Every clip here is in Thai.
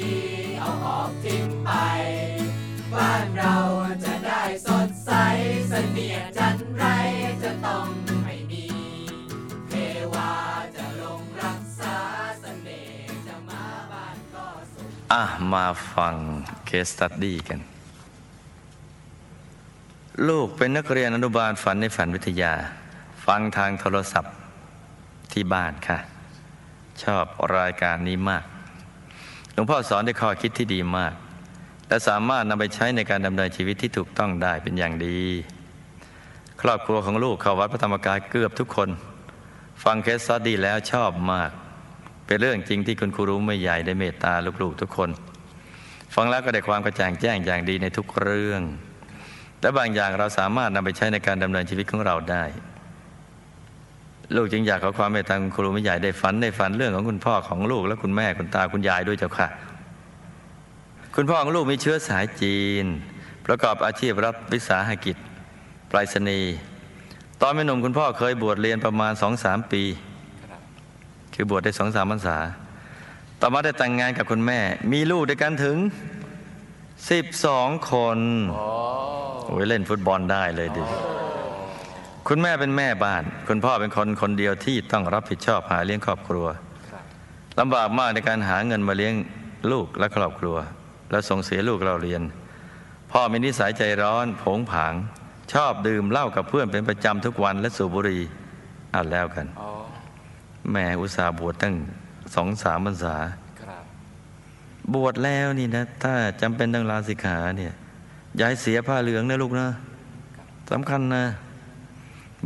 ดี เอาออกทิ้งไป บ้านเราจะได้สดใสเสนียจันไรจะต้องไม่มี เทวาจะลงรักษาเสน่ห์จะมาบ้านก็สุข อะ มาฟังเคสตัดดี้กัน ลูกเป็นนักเรียนอนุบาลฝันในฝันวิทยา ฟังทางโทรศัพท์ที่บ้านค่ะ ชอบรายการนี้มาก หลวงพ่อสอนด้วยข้อคิดที่ดีมาก และสามารถนำไปใช้ในการดำเนินชีวิตที่ถูกต้องได้เป็นอย่างดี ครอบครัวของลูกเข้าวัดพระธรรมกายเกือบทุกคน ฟังเคสสตดีแล้วชอบมาก เป็นเรื่องจริงที่คุณครูรู้ไม่ใหญ่ได้เมตตาลูกๆทุกคน ฟังแล้วก็ได้ความกระจ่างแจ้งอย่างดีในทุกเรื่องและบางอย่างเราสามารถนำไปใช้ในการดำเนินชีวิตของเราได้ ลูกจึงอยากขอความเมตตาคุณครูไม่ใหญ่ได้ฝันในฝันเรื่องของคุณพ่อของลูกและคุณแม่คุณตาคุณยายด้วยเจ้าค่ะ คุณพ่อของลูกมีเชื้อสายจีน ประกอบอาชีพรับวิสาหกิจไปรษณีย์ตอนเป็นหนุ่มคุณพ่อเคยบวชเรียนประมาณสองสามปี คือบวชได้สองสามพรรษา ต่อมาได้แต่งงานกับคุณแม่ มีลูกด้วยกันถึงสิบสองคนโอ้ยเล่นฟุตบอลได้เลยดิ คุณแม่เป็นแม่บ้าน คุณพ่อเป็นคนคนเดียวที่ต้องรับผิดชอบหาเลี้ยงครอบครัวลำบากมากในการหาเงินมาเลี้ยงลูกและครอบครัว และส่งเสียลูกเราเรียน พ่อมีนิสัยใจร้อนโผงผาง ชอบดื่มเหล้ากับเพื่อนเป็นประจำทุกวันและสูบบุหรี่อะแล้วกันอ๋อแม่อุตส่าห์บวชตั้งสองสามพรรษาครับบวชแล้วนี่นะ ถ้าจำเป็นต้องลาสิกขาเนี่ยอย่าให้เสียผ้าเหลืองนะลูกนะสำคัญนะ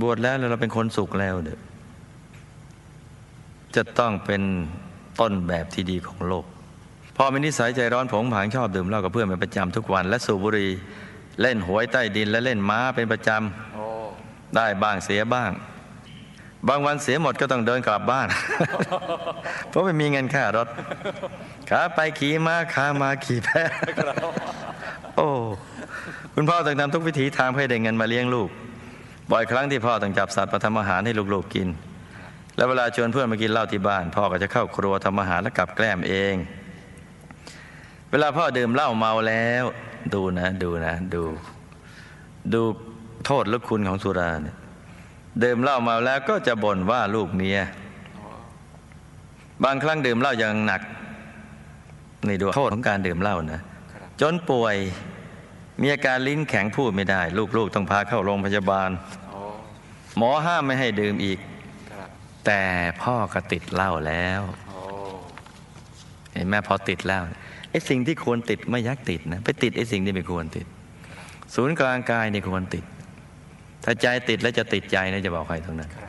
บวชแล้วเราเป็นคนสุขแล้วเด้อจะต้องเป็นต้นแบบที่ดีของโลกพ่อมีนิสัยใจร้อนผงผางชอบดื่มเหล้ากับเพื่อนเป็นประจำทุกวัน และสูบบุหรี่เล่นหวยใต้ดินและเล่นม้าเป็นประจำได้บ้างเสียบ้าง บางวันเสียหมดก็ต้องเดินกลับบ้าน เพราะไม่มีเงินค่ารถขาไปขี่ม้าขามาขี่แพะโอ้คุณพ่อต้องทำทุกวิถีทางเพื่อได้เงินมาเลี้ยงลูก บ่อยครั้งที่พ่อต้องจับสัตว์มาทำอาหารให้ลูกๆกิน แล้วเวลาชวนเพื่อนมากินเหล้าที่บ้าน พ่อก็จะเข้าครัวทำอาหารและกลับแกล้มเอง เวลาพ่อดื่มเหล้าเมาแล้ว ดูนะดูนะดู ดูโทษและคุณของสุราเนี่ยดื่มเหล้าเมาแล้วก็จะบ่นว่าลูกเมีย บางครั้งดื่มเหล้าอย่างหนักนี่ดูโทษของการดื่มเหล้านะจนป่วย มีอาการลิ้นแข็งพูดไม่ได้ ลูกๆต้องพาเข้าโรงพยาบาลโอ้หมอห้ามไม่ให้ดื่มอีกครับแต่พ่อก็ติดเหล้าแล้วโอ้เห็นไหมพอติดเหล้าไอ้สิ่งที่ควรติดไม่อยักติดนะไปติดไอ้สิ่งที่ไม่ควรติด ศูนย์กลางกายนี่ควรติด ถ้าใจติดแล้วจะติดใจนะจะบอกใครตรงนั้นครับ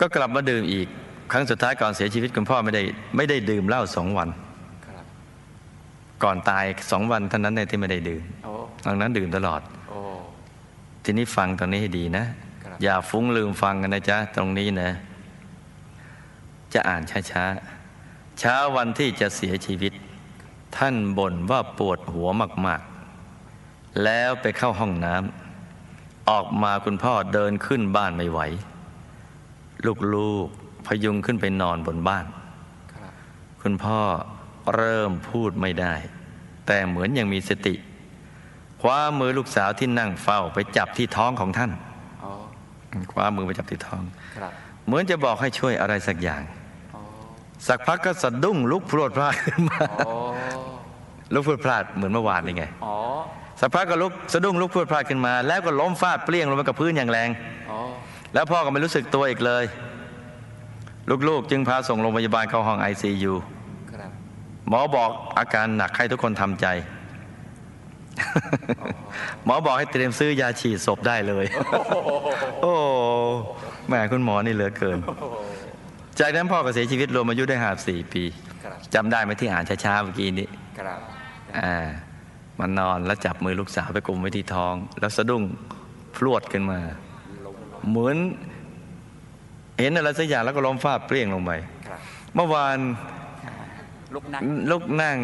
ก็กลับมาดื่มอีก ครั้งสุดท้ายก่อนเสียชีวิตคุณพ่อไม่ได้ไม่ได้ดื่มเหล้าสองวันครับ ก่อนตายสองวันเท่านั้นเนี่ยที่ไม่ได้ดื่มโอ้ดังนั้นดื่มตลอดโอ้ทีนี้ฟังตรงนี้ให้ดีนะครับอย่าฟุ้งลืมฟังกันนะจ๊ะ ตรงนี้นะ จะอ่านช้าๆ เช้าวันที่จะเสียชีวิต ท่านบ่นว่าปวดหัวมากๆ แล้วไปเข้าห้องน้ำออกมาคุณพ่อเดินขึ้นบ้านไม่ไหว ลูกๆพยุงขึ้นไปนอนบนบ้านครับคุณพ่อ เริ่มพูดไม่ได้ แต่เหมือนยังมีสติ คว้ามือลูกสาวที่นั่งเฝ้าไปจับที่ท้องของท่านโอ้คว้ามือไปจับที่ท้องครับเหมือนจะบอกให้ช่วยอะไรสักอย่างโอ้สักพักก็สะดุ้งลุกพรวดพลาดขึ้นมาโอ้ลุกพรวดพลาดเหมือนเมื่อวานนี่ไงอ๋อสักพักก็ลุกสะดุ้งลุกพรวดพลาดขึ้นมา แล้วก็ล้มฟาดเปรี้ยงลงไปกับพื้นอย่างแรงอ๋อแล้วพ่อก็ไม่รู้สึกตัวอีกเลย ลูกๆ จึงพาส่งโรงพยาบาลเข้าห้องไอซียูครับ หมอบอกอาการหนักให้ทุกคนทำใจ หมอบอกให้เตรียมซื้อยาฉีดศพได้เลย โอ้แหม่คุณหมอนี่เหลือเกิน จากนั้นพ่อก็เสียชีวิตรวมอายุได้ห้าสี่ปีครับจำได้ไหมที่อ่านช้าๆเมื่อกี้นี้ครับอ่ามันนอนแล้วจับมือลูกสาวไปกลุมไว้ที่ท้อง แล้วสะดุ้งพรวดขึ้นมา เหมือน เห็นอะไรสักอย่างแล้วก็ล้มฟาดเปรี้ยงลงไปครับเมื่อวาน ลุกนั่งลูกนั่ง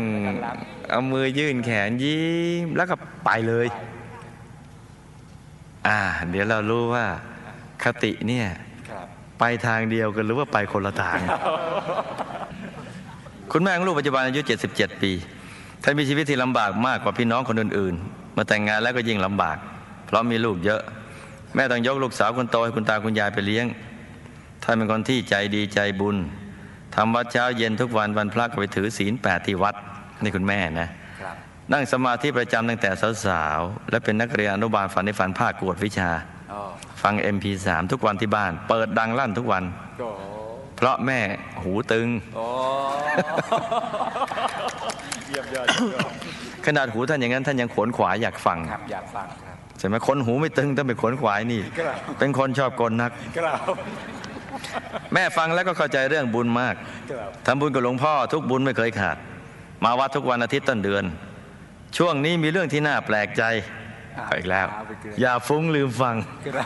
เอามือยื่นแขนยิ้มแล้วก็ไปเลย อ่า เดี๋ยวเรารู้ว่าคติเนี่ยครับไปทางเดียวกันหรือว่าไปคนละทาง คุณแม่ของลูกปัจจุบันอายุ 77 ปีท่านมีชีวิตที่ลำบากมากกว่าพี่น้องคนอื่นๆเมื่อแต่งงานแล้วก็ยิ่งลำบาก เพราะมีลูกเยอะ แม่ต้องยกลูกสาวคนโตให้คุณตาคุณยายไปเลี้ยงท่านเป็นคนที่ใจดีใจบุญ ทำวัดเช้าเย็นทุกวันวันพระก็ไปถือศีลแปดที่วัดนี่คุณแม่นะครับนั่งสมาธิประจำตั้งแต่สาวๆ และเป็นนักเรียนอนุบาลฝันในฝันภาคกวดวิชาอ๋อฟัง MP3 ทุกวันที่บ้าน เปิดดังลั่นทุกวันโอ้เพราะแม่หูตึงโอ้เยี่ยมยอดขนาดหูท่านอย่างนั้นท่านยังขวนขวายอยากฟังครับอยากฟังครับใช่ไหมคนหูไม่ตึงต้องไปขวนขวายนี่ครับเป็นคนชอบกลนักครับ แม่ฟังแล้วก็เข้าใจเรื่องบุญมากครับทำบุญกับหลวงพ่อทุกบุญไม่เคยขาด มาวัดทุกวันอาทิตย์ต้นเดือน ช่วงนี้มีเรื่องที่น่าแปลกใจเอาอีกแล้วเอาไปเกลืออย่าฟุ้งลืมฟังครับ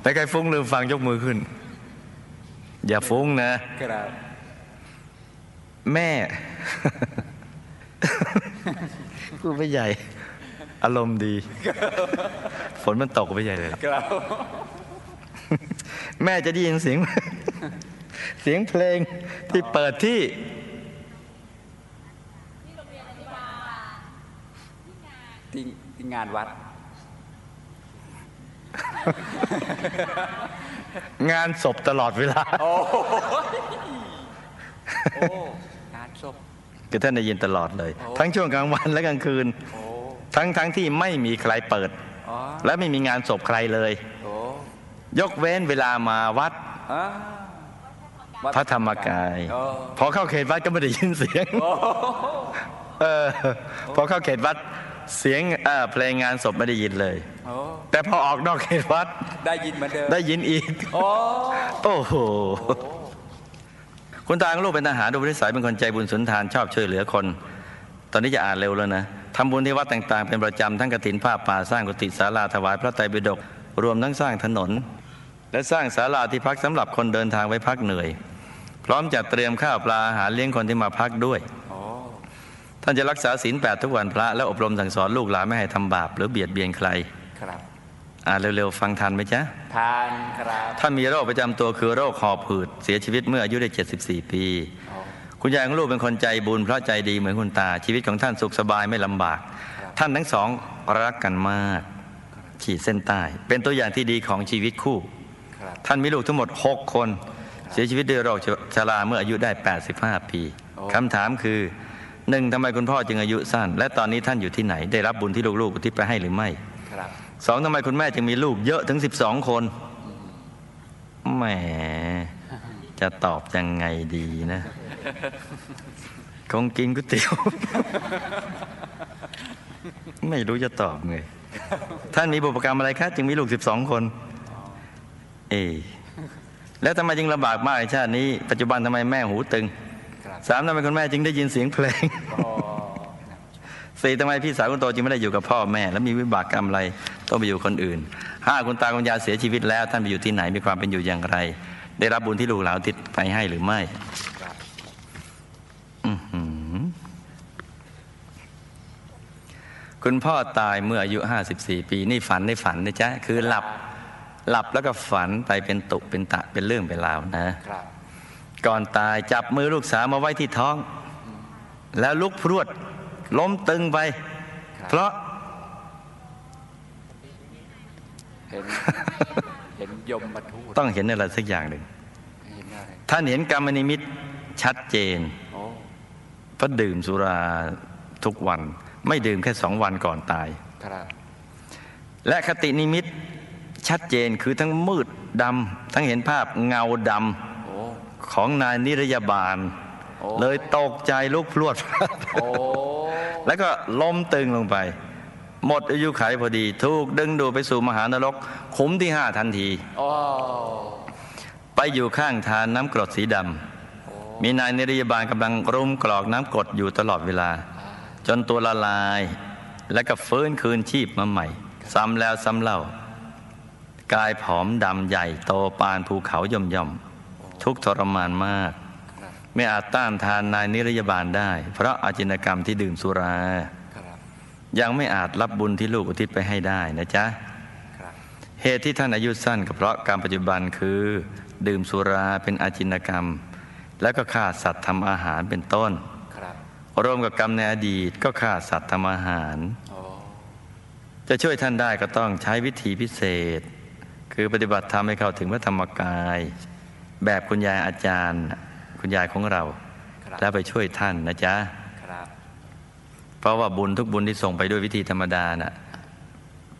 แต่ใครฟุ้งลืมฟังยกมือขึ้น อย่าฟุ้งนะครับแม่พูดไปใหญ่ อารมณ์ดี ฝนมันตกไปใหญ่เลยครับ แม่จะได้ยินเสียง เสียงเพลงที่เปิดที่ที่ที่งานวัด งานศพตลอดเวลาโอ้โอ้งานศพคือท่านได้ยินตลอดเลยโอ้ทั้งช่วงกลางวันและกลางคืนโอ้ทั้งทั้งที่ไม่มีใครเปิดอ๋อและไม่มีงานศพใครเลยโอ้ ยกเว้นเวลามาวัดอ่าวัดพระธรรมกายโอ้พอเข้าเขตวัดก็ไม่ได้ยินเสียงโอ้เออพอเข้าเขตวัดเสียงเอ่อเพลงงานศพไม่ได้ยินเลยโอ้แต่พอออกนอกเขตวัด ได้ยินเหมือนเดิมได้ยินอีกโอ้โอ้โหคุณตาของลูกเป็นทหารดูนิสัยเป็นคนใจบุญสุนทานชอบช่วยเหลือคน ตอนนี้จะอ่านเร็วแล้วนะทำบุญที่วัดต่างๆ เป็นประจำทั้งกฐินผ้าป่าสร้างกุฏิศาลาถวายพระไตรปิฎกรวมทั้งสร้างถนน และสร้างศาลาที่พักสำหรับคนเดินทางไว้พักเหนื่อย พร้อมจัดเตรียมข้าวปลาอาหารเลี้ยงคนที่มาพักด้วยโอ้ท่านจะรักษาศีลแปดทุกวันพระ และอบรมสั่งสอนลูกหลานไม่ให้ทำบาป หรือเบียดเบียนใครครับอ่านเร็วๆ ฟังทันไหมจ๊ะทานครับท่านมีโรคประจำตัวคือโรคหอบหืดเสียชีวิตเมื่ออายุได้ 74 ปีโอ้คุณยายของลูกเป็นคนใจบุญเพราะใจดีเหมือนคุณตา ชีวิตของท่านสุขสบายไม่ลำบาก ท่านทั้งสองรักกันมาก ขีดเส้นใต้ เป็นตัวอย่างที่ดีของชีวิตคู่ครับ ท่านมีลูกทั้งหมด 6 คน เสียชีวิตด้วยโรคชราเมื่ออายุได้ 85 ปีโอ้คำถามคือหนึ่งทำไมคุณพ่อจึงอายุสั้น และตอนนี้ท่านอยู่ที่ไหน ได้รับบุญที่ลูกๆอุที่ไปให้หรือไม่ครับสองทำไมคุณแม่จึงมีลูกเยอะถึง 12 คนแหมจะตอบยังไงดีนะคงกินก๋วยเตี๋ยว ไม่รู้จะตอบไงท่านมีบุพกรรมอะไรคะจึงมีลูก 12 คน เอ แล้วทำไมจึงลำบากมากในชาตินี้ ปัจจุบันทำไมแม่หูตึงครับสามทำไมคุณแม่จึงได้ยินเสียงเพลงโอ้สี่ทำไมพี่สาวคนโตจึงไม่ได้อยู่กับพ่อแม่ แล้วมีวิบากกรรมอะไรต้องไปอยู่คนอื่นห้าคุณตาคุณยายเสียชีวิตแล้ว ท่านไปอยู่ที่ไหนมีความเป็นอยู่อย่างไร ได้รับบุญที่ลูกหลานอุทิศไปให้หรือไม่ครับอื้อหือคุณพ่อตายเมื่ออายุ 54 ปี นี่ฝันในฝันนะจ๊ะ คือหลับ หลับแล้วก็ฝันไปเป็นตุเป็นตะเป็นเรื่องเป็นราวนะครับก่อนตายจับมือลูกสาวมาไว้ที่ท้อง แล้วลุกพรวด ล้มตึงไป เพราะ เห็นเห็นยมมาทูตต้องเห็นอะไรสักอย่างหนึ่งเห็นอะไรท่านเห็นกรรมนิมิตชัดเจนโอ้เพราะดื่มสุราทุกวัน ไม่ดื่มแค่สองวันก่อนตายครับและคตินิมิต ชัดเจนคือทั้งมืดดำทั้งเห็นภาพเงาดโอ้ำของนายนิรยาบาลโอ้เลยตกใจลุกพรวดโอ้แล้วก็ล้มตึงลงไป หมดอายุขัยพอดี ถูกดึงดูดไปสู่มหานรกขุมที่ห้าทันทีโอ้ไปอยู่ข้างทานน้ำกรดสีดำมีนายนิรยาบาลกำลังรุมกรอกน้ำกรดอยู่ตลอดเวลา จนตัวละลาย แล้วก็ฟื้นคืนชีพมาใหม่ ซ้ำแล้วซ้ำเล่า กายผอมดำใหญ่โตปานภูเขาย่อมย่อม ทุกทรมานมาก ไม่อาจต้านทานนายนิรยาบาลได้ เพราะอาจินกรรมที่ดื่มสุรา ยังไม่อาจรับบุญที่ลูกอุทิศไปให้ได้นะจ๊ะ เหตุที่ท่านอายุสั้นก็เพราะกรรมปัจจุบันคือ ดื่มสุราเป็นอาจินกรรม แล้วก็ฆ่าสัตว์ทำอาหารเป็นต้นรรวมกับกรรมในอดีตก็ฆ่าสัตว์ทำอาหาร จะช่วยท่านได้ก็ต้องใช้วิธีพิเศษ คือปฏิบัติธรรมให้เข้าถึงพระธรรมกาย แบบคุณยายอาจารย์ คุณยายของเราครับแล้วไปช่วยท่านนะจ๊ะครับเพราะว่าบุญทุกบุญที่ส่งไปด้วยวิธีธรรมดาน่ะ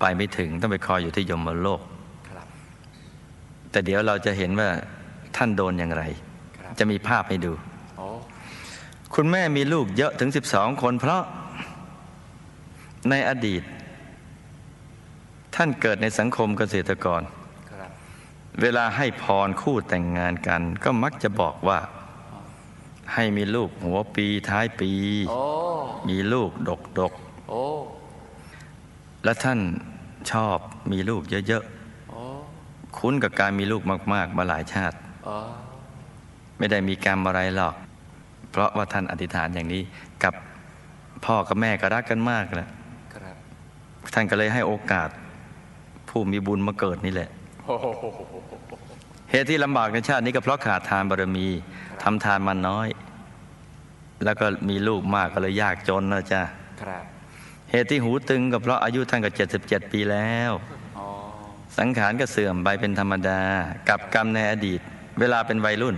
ไปไม่ถึงต้องไปคอยอยู่ที่ยมโลกครับแต่เดี๋ยวเราจะเห็นว่าท่านโดนอย่างไรครับจะมีภาพให้ดูโอ้คุณแม่มีลูกเยอะถึง 12 คน เพราะในอดีต ท่านเกิดในสังคมเกษตรกรครับ เวลาให้พรคู่แต่งงานกัน ก็มักจะบอกว่า ให้มีลูกหัวปีท้ายปีโอ้มีลูกดกดกโอ้ๆและท่านชอบมีลูกเยอะโอ้ๆคุ้นกับการมีลูกมาก ๆ มาหลายชาติอ๋อไม่ได้มีกรรมอะไรหรอก เพราะว่าท่านอธิษฐานอย่างนี้กับพ่อกับแม่ก็รักกันมากแหละครับท่านก็เลยให้โอกาสผู้มีบุญมาเกิดนี่แหละโอ้โห เหตุที่ลำบากในชาตินี้ก็เพราะขาดทานบารมีทำทานมาน้อย แล้วก็มีลูกมากก็เลยยากจนนะจ๊ะครับเหตุที่หูตึงก็เพราะอายุท่านก็77ปีแล้ว สังขารก็เสื่อมไปเป็นธรรมดา กับกรรมในอดีต เวลาเป็นวัยรุ่น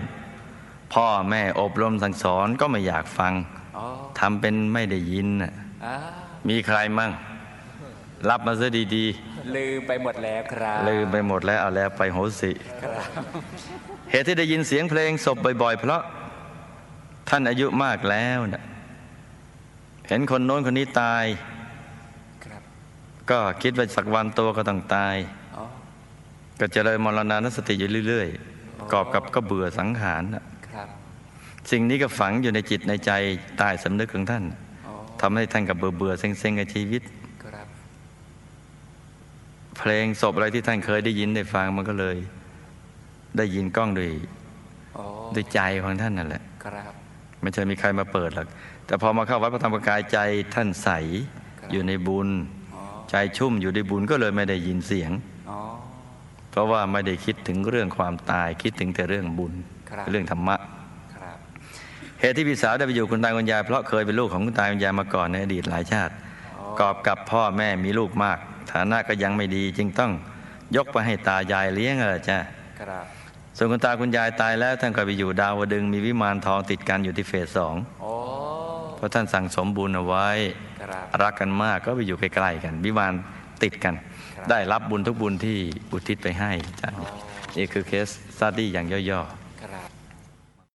พ่อแม่อบรมสั่งสอนก็ไม่อยากฟังทำเป็นไม่ได้ยินมีใครมั่ง รับมาซะดี ลืมไปหมดแล้วครับๆลืมไปหมดแล้วเอาแล้วไปโหสิครับเหตุที่ได้ยินเสียงเพลงศพบ่อยๆ เพราะท่านอายุมากแล้วนะเห็นคนโน้นคนนี้ตายครับก็คิดว่าสักวันตัวก็ต้องตายอ๋อก็เจริญมรณานสติอยู่เรื่อยๆกอบกับก็เบื่อสังขารน่ะครับสิ่งนี้ก็ฝังอยู่ในจิตในใจใต้สำนึกของท่านอ๋อทำให้ท่านกับเบื่อเบื่อๆเซ็งๆกับชีวิตครับ เพลงศพอะไรที่ท่านเคยได้ยินได้ฟังมันก็เลย ได้ยินกล้องด้วยอ๋อด้วยใจของท่านนั่นแหละครับไม่ใช่มีใครมาเปิดหรอกแต่พอมาเข้าวัดพระธรรมกายใจท่านใสครับอยู่ในบุญอ๋อใจชุ่มอยู่ในบุญก็เลยไม่ได้ยินเสียงอ๋อเพราะว่าไม่ได้คิดถึงเรื่องความตายคิดถึงแต่เรื่องบุญครับเรื่องธรรมะครับเหตุที่พี่สาวได้ไปอยู่คุณตาคุณยายเพราะเคยเป็นลูกของคุณตาคุณยายมาก่อนในอดีตหลายชาติอ๋อกอบกับพ่อแม่มีลูกมาก ฐานะก็ยังไม่ดี จึงต้องยกไปให้ตายายเลี้ยงอะไรจ้ะครับส่วนคุณตาคุณยายตายแล้วท่านก็ไปอยู่ดาวดึงส์มีวิมานทองติดกันอยู่ที่เฟสสองโอ้เพราะท่านสั่งสมบุญเอาไว้ครับรักกันมากก็ไปอยู่ใกล้ๆกัน วิมานติดกันครับได้รับบุญทุกบุญที่อุทิศไปให้จ้ะนี่คือเคสสตดี้อย่างย่อๆ